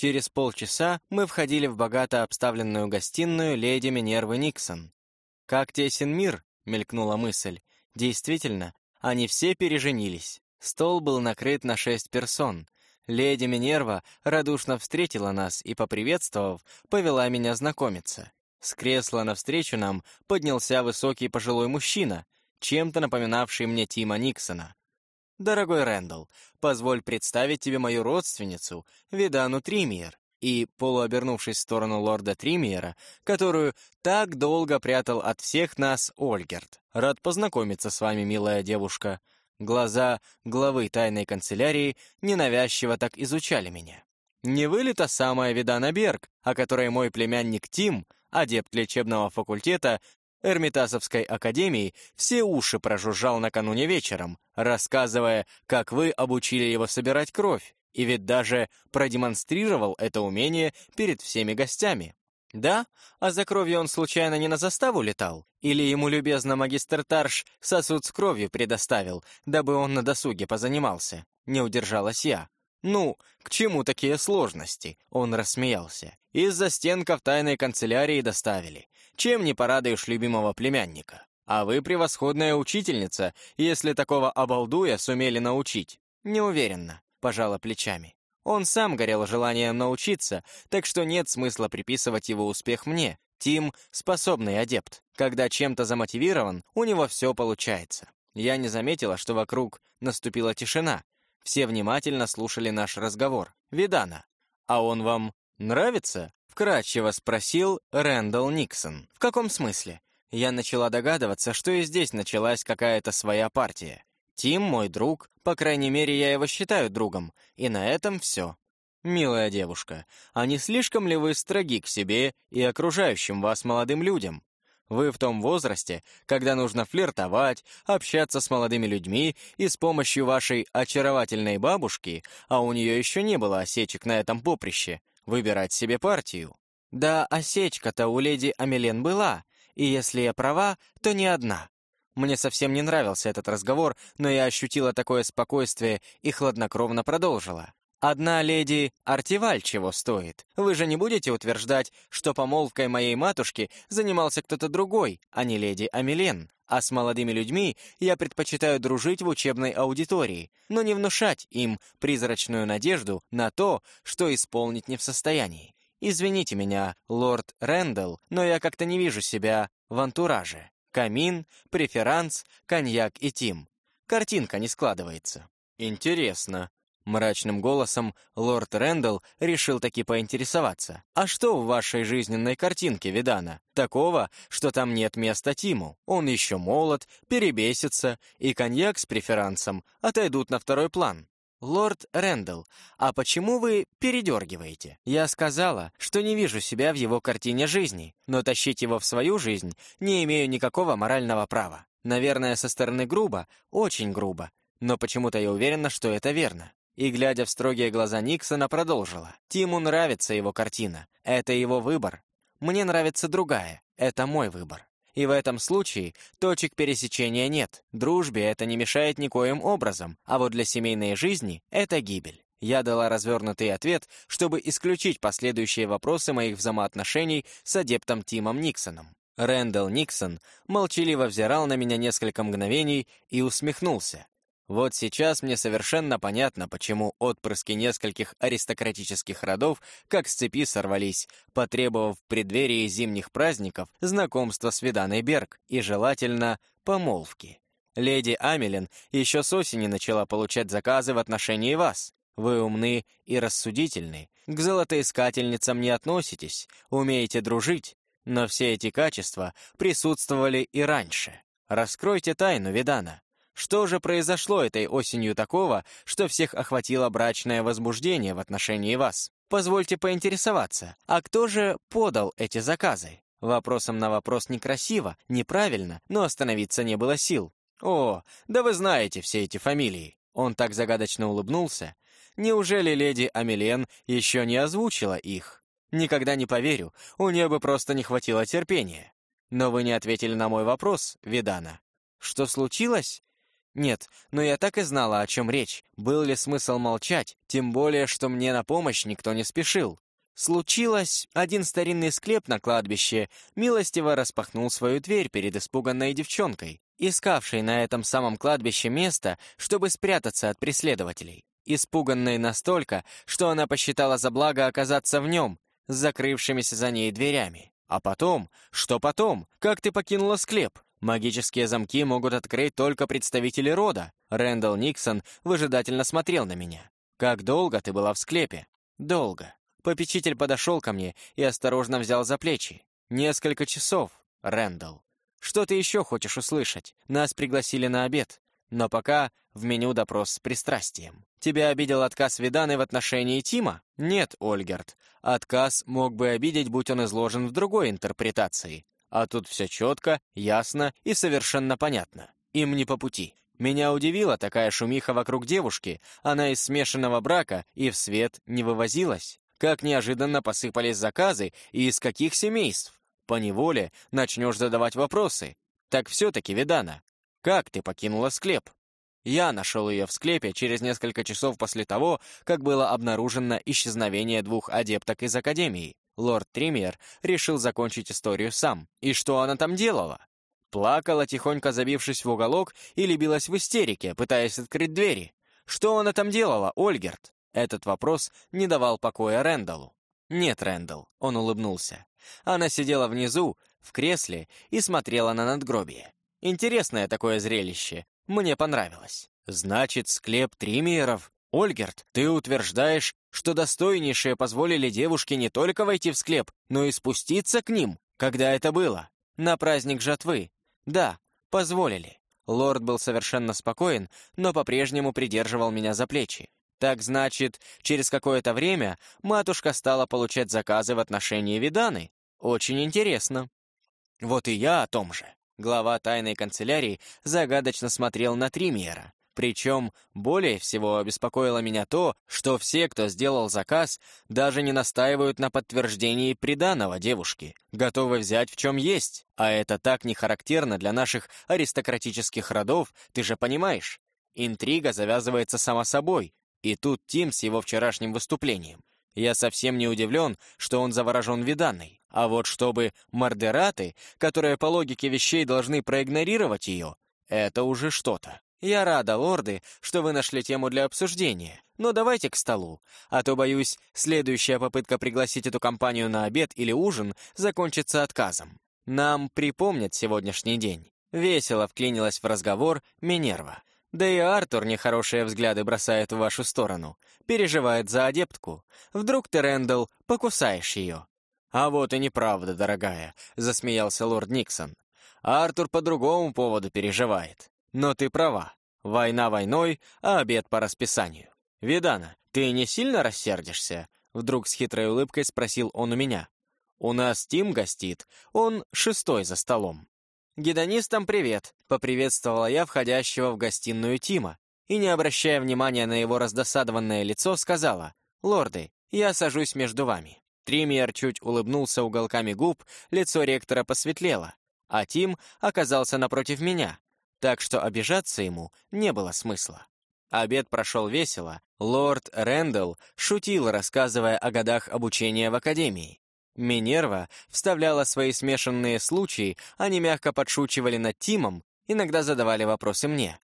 Через полчаса мы входили в богато обставленную гостиную леди Минервы Никсон. «Как тесен мир!» — мелькнула мысль. Действительно, они все переженились. Стол был накрыт на шесть персон. Леди Минерва радушно встретила нас и, поприветствовав, повела меня знакомиться. С кресла навстречу нам поднялся высокий пожилой мужчина, чем-то напоминавший мне Тима Никсона. «Дорогой Рэндалл, позволь представить тебе мою родственницу, Видану Тримиер». И, полуобернувшись в сторону лорда Тримиера, которую так долго прятал от всех нас Ольгерт. «Рад познакомиться с вами, милая девушка». Глаза главы тайной канцелярии ненавязчиво так изучали меня. «Не вы ли та самая Видана Берг, о которой мой племянник Тим, адепт лечебного факультета, Эрмитасовской академии все уши прожужжал накануне вечером, рассказывая, как вы обучили его собирать кровь, и ведь даже продемонстрировал это умение перед всеми гостями. Да? А за кровью он случайно не на заставу летал? Или ему любезно магистр Тарш сосуд с кровью предоставил, дабы он на досуге позанимался? Не удержалась я. «Ну, к чему такие сложности?» Он рассмеялся. «Из-за стенков тайной канцелярии доставили. Чем не порадуешь любимого племянника? А вы превосходная учительница, если такого обалдуя сумели научить. Не уверенно, пожала плечами. Он сам горел желанием научиться, так что нет смысла приписывать его успех мне. Тим — способный адепт. Когда чем-то замотивирован, у него все получается. Я не заметила, что вокруг наступила тишина. Все внимательно слушали наш разговор. «Видана, а он вам нравится?» Вкратчиво спросил Рэндалл Никсон. «В каком смысле?» Я начала догадываться, что и здесь началась какая-то своя партия. Тим мой друг, по крайней мере, я его считаю другом, и на этом все. Милая девушка, а не слишком ли вы строги к себе и окружающим вас молодым людям? Вы в том возрасте, когда нужно флиртовать, общаться с молодыми людьми и с помощью вашей очаровательной бабушки, а у нее еще не было осечек на этом поприще, выбирать себе партию. Да, осечка-то у леди Амелен была, и если я права, то не одна. Мне совсем не нравился этот разговор, но я ощутила такое спокойствие и хладнокровно продолжила. Одна леди Артиваль чего стоит? Вы же не будете утверждать, что помолвкой моей матушки занимался кто-то другой, а не леди Амелен. А с молодыми людьми я предпочитаю дружить в учебной аудитории, но не внушать им призрачную надежду на то, что исполнить не в состоянии. Извините меня, лорд Рэндалл, но я как-то не вижу себя в антураже. Камин, преферанс, коньяк и тим. Картинка не складывается. Интересно, Мрачным голосом лорд Рэндалл решил таки поинтересоваться. «А что в вашей жизненной картинке, Видана? Такого, что там нет места Тиму. Он еще молод, перебесится, и коньяк с преферансом отойдут на второй план». «Лорд Рэндалл, а почему вы передергиваете? Я сказала, что не вижу себя в его картине жизни, но тащить его в свою жизнь не имею никакого морального права. Наверное, со стороны грубо, очень грубо, но почему-то я уверена, что это верно и, глядя в строгие глаза Никсона, продолжила. «Тиму нравится его картина. Это его выбор. Мне нравится другая. Это мой выбор. И в этом случае точек пересечения нет. Дружбе это не мешает никоим образом, а вот для семейной жизни это гибель. Я дала развернутый ответ, чтобы исключить последующие вопросы моих взаимоотношений с адептом Тимом Никсоном. Рэндалл Никсон молчаливо взирал на меня несколько мгновений и усмехнулся. Вот сейчас мне совершенно понятно, почему отпрыски нескольких аристократических родов как с цепи сорвались, потребовав в преддверии зимних праздников знакомства с Виданой Берг и, желательно, помолвки. Леди Амелин еще с осени начала получать заказы в отношении вас. Вы умны и рассудительны, к золотоискательницам не относитесь, умеете дружить, но все эти качества присутствовали и раньше. Раскройте тайну, Видана. Что же произошло этой осенью такого, что всех охватило брачное возбуждение в отношении вас? Позвольте поинтересоваться, а кто же подал эти заказы? Вопросом на вопрос некрасиво, неправильно, но остановиться не было сил. О, да вы знаете все эти фамилии. Он так загадочно улыбнулся. Неужели леди Амелен еще не озвучила их? Никогда не поверю, у нее бы просто не хватило терпения. Но вы не ответили на мой вопрос, Видана. Что случилось? Нет, но я так и знала, о чем речь. Был ли смысл молчать, тем более, что мне на помощь никто не спешил. Случилось, один старинный склеп на кладбище милостиво распахнул свою дверь перед испуганной девчонкой, искавшей на этом самом кладбище место, чтобы спрятаться от преследователей. Испуганной настолько, что она посчитала за благо оказаться в нем, с закрывшимися за ней дверями. А потом? Что потом? Как ты покинула склеп? Магические замки могут открыть только представители рода. Рэндалл Никсон выжидательно смотрел на меня. «Как долго ты была в склепе?» «Долго». Попечитель подошел ко мне и осторожно взял за плечи. «Несколько часов, Рэндалл. Что ты еще хочешь услышать? Нас пригласили на обед. Но пока в меню допрос с пристрастием. Тебя обидел отказ Виданы в отношении Тима? Нет, Ольгерт. Отказ мог бы обидеть, будь он изложен в другой интерпретации. А тут все четко, ясно и совершенно понятно. Им не по пути. Меня удивила такая шумиха вокруг девушки. Она из смешанного брака и в свет не вывозилась. Как неожиданно посыпались заказы и из каких семейств. По неволе начнешь задавать вопросы. Так все-таки, Видана, как ты покинула склеп? Я нашел ее в склепе через несколько часов после того, как было обнаружено исчезновение двух адепток из Академии. Лорд Триммер решил закончить историю сам. И что она там делала? Плакала, тихонько забившись в уголок, или билась в истерике, пытаясь открыть двери. Что она там делала, Ольгерт? Этот вопрос не давал покоя Рэндаллу. «Нет, Рэндалл», — он улыбнулся. Она сидела внизу, в кресле, и смотрела на надгробие. Интересное такое зрелище. Мне понравилось. Значит, склеп Триммеров Ольгерт, ты утверждаешь, что достойнейшие позволили девушке не только войти в склеп, но и спуститься к ним? Когда это было? На праздник жатвы. Да, позволили. Лорд был совершенно спокоен, но по-прежнему придерживал меня за плечи. Так значит, через какое-то время матушка стала получать заказы в отношении Виданы? Очень интересно. Вот и я о том же. Глава тайной канцелярии загадочно смотрел на Тримьера. Причем более всего обеспокоило меня то, что все, кто сделал заказ, даже не настаивают на подтверждении приданого девушки, готовы взять в чем есть. А это так не характерно для наших аристократических родов, ты же понимаешь. Интрига завязывается сама собой. И тут Тим с его вчерашним выступлением. Я совсем не удивлен, что он заворожен виданной. А вот чтобы мордераты, которые по логике вещей должны проигнорировать ее, это уже что-то. «Я рада, лорды, что вы нашли тему для обсуждения, но давайте к столу, а то, боюсь, следующая попытка пригласить эту компанию на обед или ужин закончится отказом. Нам припомнят сегодняшний день». Весело вклинилась в разговор Минерва. Да и Артур нехорошие взгляды бросает в вашу сторону. Переживает за адептку. Вдруг ты, Рэндалл, покусаешь ее. «А вот и неправда, дорогая», — засмеялся лорд Никсон. «Артур по другому поводу переживает. Но ты права. Война войной, а обед по расписанию. Видана, ты не сильно рассердишься? Вдруг с хитрой улыбкой спросил он у меня. У нас Тим гостит, он шестой за столом. «Гедонистам привет!» — поприветствовала я входящего в гостиную Тима и, не обращая внимания на его раздосадованное лицо, сказала, «Лорды, я сажусь между вами». Тримьер чуть улыбнулся уголками губ, лицо ректора посветлело, а Тим оказался напротив меня, так что обижаться ему не было смысла. Обед прошел весело. Лорд Рэндалл шутил, рассказывая о годах обучения в академии. Минерва вставляла свои смешанные случаи, они мягко подшучивали над Тимом, иногда задавали вопросы мне.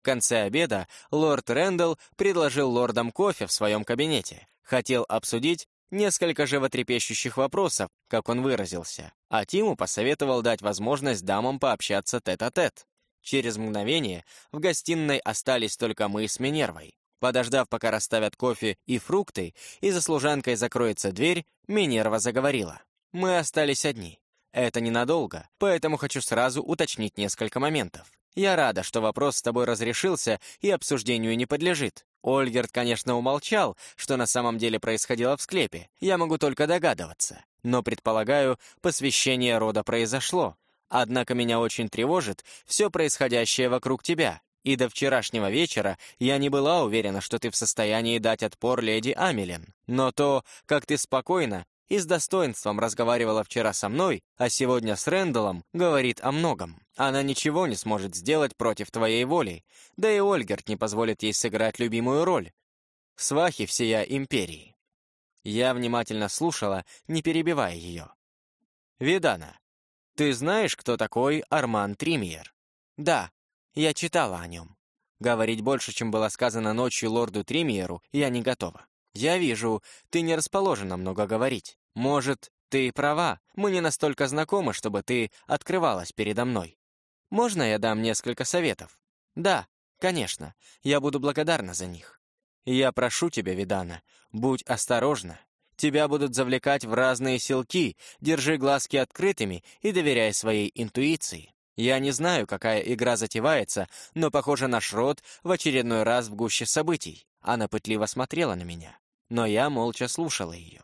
В конце обеда лорд Рэндалл предложил лордам кофе в своем кабинете. Хотел обсудить несколько животрепещущих вопросов, как он выразился, а Тиму посоветовал дать возможность дамам пообщаться тет-а-тет. -тет. Через мгновение в гостиной остались только мы с Минервой. Подождав, пока расставят кофе и фрукты, и за служанкой закроется дверь, Минерва заговорила. «Мы остались одни. Это ненадолго, поэтому хочу сразу уточнить несколько моментов. Я рада, что вопрос с тобой разрешился и обсуждению не подлежит. Ольгерт, конечно, умолчал, что на самом деле происходило в склепе. Я могу только догадываться. Но, предполагаю, посвящение рода произошло, Однако меня очень тревожит все происходящее вокруг тебя. И до вчерашнего вечера я не была уверена, что ты в состоянии дать отпор леди Амелин. Но то, как ты спокойно и с достоинством разговаривала вчера со мной, а сегодня с Рэндаллом, говорит о многом. Она ничего не сможет сделать против твоей воли, да и Ольгерт не позволит ей сыграть любимую роль. Свахи всея империи. Я внимательно слушала, не перебивая ее. «Видана, ты знаешь, кто такой Арман Тримьер?» «Да, я читала о нем». Говорить больше, чем было сказано ночью лорду Тримьеру, я не готова. «Я вижу, ты не расположена много говорить. Может, ты права, мы не настолько знакомы, чтобы ты открывалась передо мной. Можно я дам несколько советов?» «Да, конечно, я буду благодарна за них». «Я прошу тебя, Видана, будь осторожна. Тебя будут завлекать в разные селки, держи глазки открытыми и доверяй своей интуиции. Я не знаю, какая игра затевается, но, похоже, наш род в очередной раз в гуще событий. Она пытливо смотрела на меня но я молча слушала ее.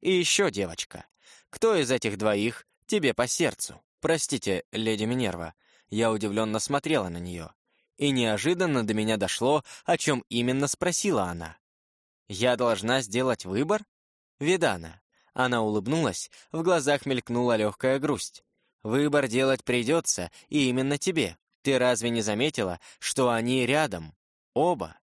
«И еще, девочка, кто из этих двоих тебе по сердцу?» «Простите, леди Минерва», я удивленно смотрела на нее. И неожиданно до меня дошло, о чем именно спросила она. «Я должна сделать выбор?» «Видана». Она улыбнулась, в глазах мелькнула легкая грусть. «Выбор делать придется, и именно тебе. Ты разве не заметила, что они рядом? Оба?»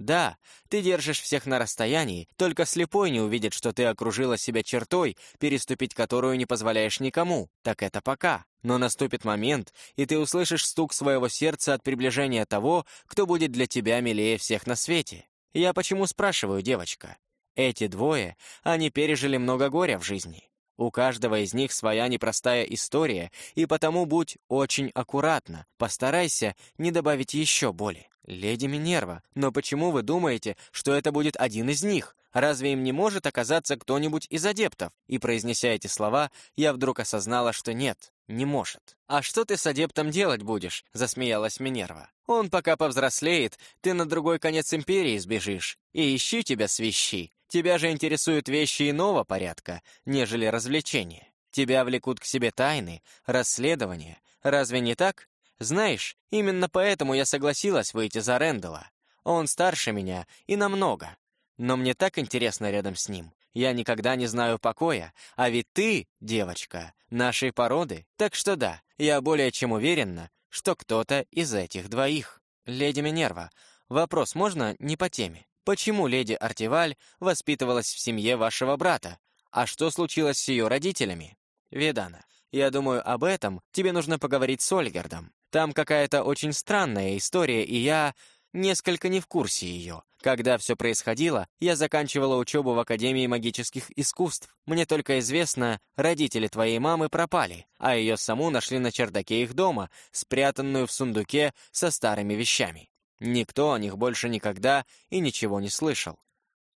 Да, ты держишь всех на расстоянии, только слепой не увидит, что ты окружила себя чертой, переступить которую не позволяешь никому. Так это пока. Но наступит момент, и ты услышишь стук своего сердца от приближения того, кто будет для тебя милее всех на свете. Я почему спрашиваю, девочка? Эти двое, они пережили много горя в жизни. У каждого из них своя непростая история, и потому будь очень аккуратна, постарайся не добавить еще боли. «Леди Минерва, но почему вы думаете, что это будет один из них? Разве им не может оказаться кто-нибудь из адептов?» И, произнеся эти слова, я вдруг осознала, что нет, не может. «А что ты с адептом делать будешь?» — засмеялась Минерва. «Он пока повзрослеет, ты на другой конец империи сбежишь. И ищи тебя свищи. Тебя же интересуют вещи иного порядка, нежели развлечения. Тебя влекут к себе тайны, расследования. Разве не так?» Знаешь, именно поэтому я согласилась выйти за Рэндала. Он старше меня и намного. Но мне так интересно рядом с ним. Я никогда не знаю покоя, а ведь ты, девочка, нашей породы. Так что да, я более чем уверена, что кто-то из этих двоих. Леди Минерва, вопрос можно не по теме. Почему леди Артиваль воспитывалась в семье вашего брата? А что случилось с ее родителями? Ведана, я думаю, об этом тебе нужно поговорить с Ольгердом. Там какая-то очень странная история, и я несколько не в курсе ее. Когда все происходило, я заканчивала учебу в Академии магических искусств. Мне только известно, родители твоей мамы пропали, а ее саму нашли на чердаке их дома, спрятанную в сундуке со старыми вещами. Никто о них больше никогда и ничего не слышал.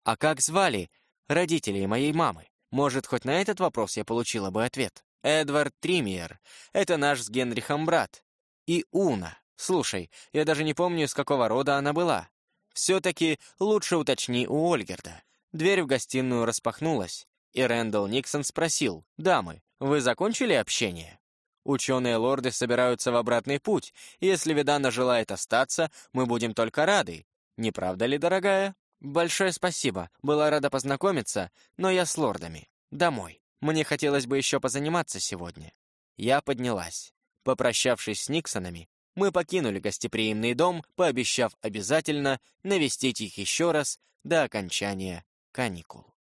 А как звали родителей моей мамы? Может, хоть на этот вопрос я получила бы ответ. Эдвард Тримиер. Это наш с Генрихом брат и Уна. Слушай, я даже не помню, из какого рода она была. Все-таки лучше уточни у Ольгерда. Дверь в гостиную распахнулась, и Рэндалл Никсон спросил, «Дамы, вы закончили общение?» Ученые-лорды собираются в обратный путь. Если Видана желает остаться, мы будем только рады. Не правда ли, дорогая? Большое спасибо. Была рада познакомиться, но я с лордами. Домой. Мне хотелось бы еще позаниматься сегодня. Я поднялась. Попрощавшись с Никсонами, мы покинули гостеприимный дом, пообещав обязательно навестить их еще раз до окончания каникул.